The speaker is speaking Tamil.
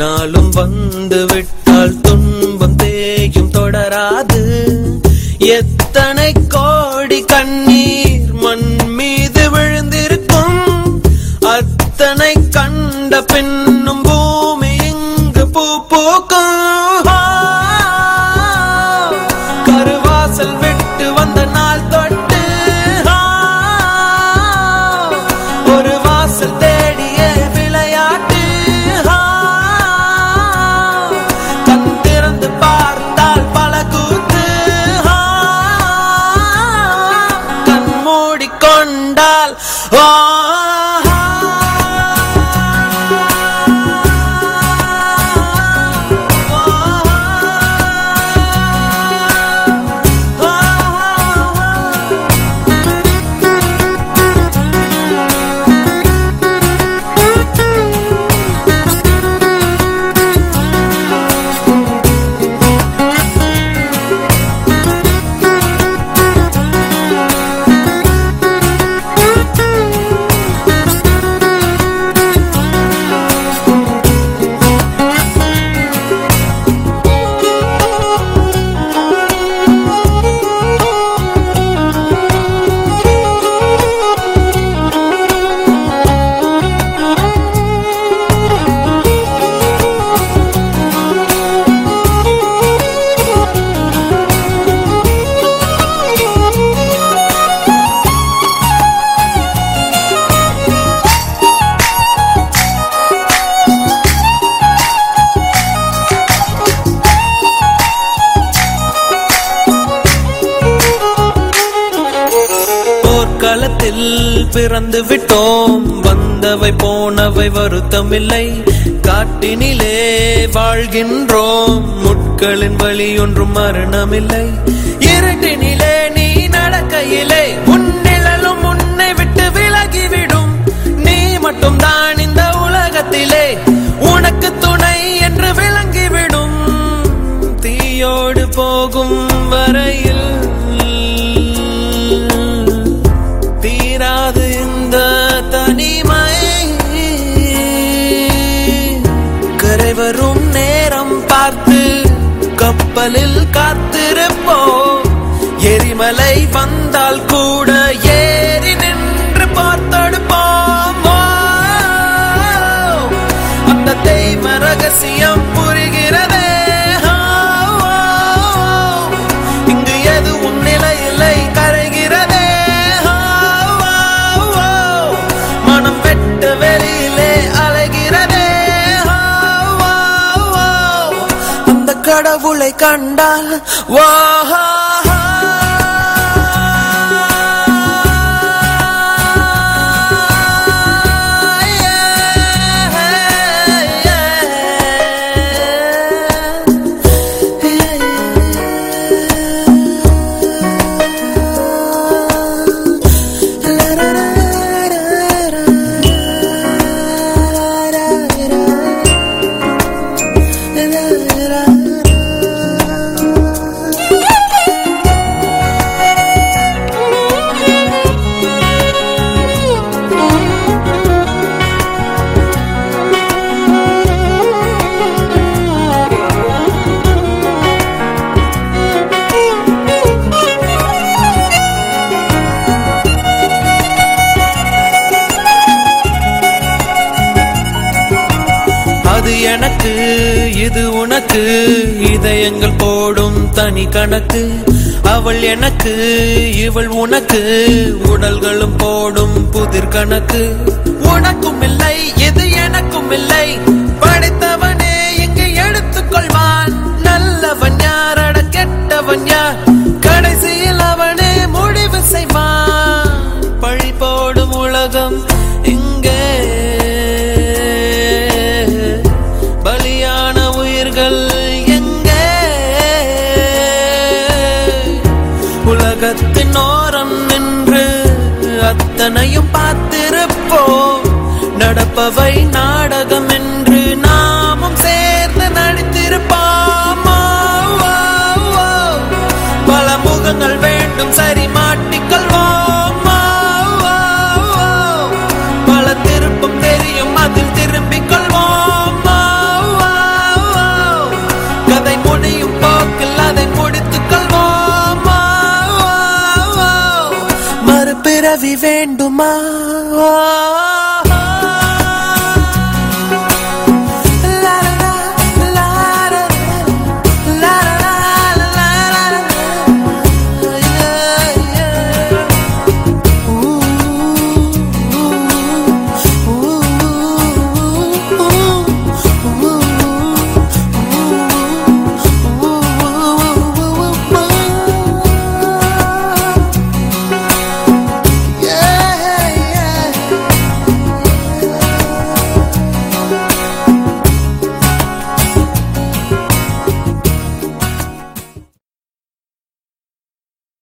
நாளும் வந்து Oh! பிறந்து விட்டோம் வந்தவை போனவை வருத்தமில்லை. காட்டினிலே வாழ்கின்றோம். முட்களின் வழி ஒன்றும் மரணமில்லை. இருட்டினிலே பார்த்து கப்பலில் காத்திருப்போம் எரிமலை வந்தால் கூட ஏறி நின்று பார்த்தடுப்போம். அந்த தெய்வ ரகசியம் புரிகிறதே. கடவுளை கண்டால் வாஹா வா அது எனக்கு இது உனக்கு. இதயங்கள் போடும் தனி கணக்கு. அவள் எனக்கு இவள் உனக்கு. உடல்களும் போடும் புதிர் கணக்கு. உனக்கும் இல்லை இது எனக்கும் இல்லை. படைத்தவனே இங்கு எடுத்துக்கொள்வான். நல்லவன் யாரட கெட்டவன் யார்? அத்தனையும் பார்த்திருப்போம். நடப்பவை நான் பிறவி வேண்டுமா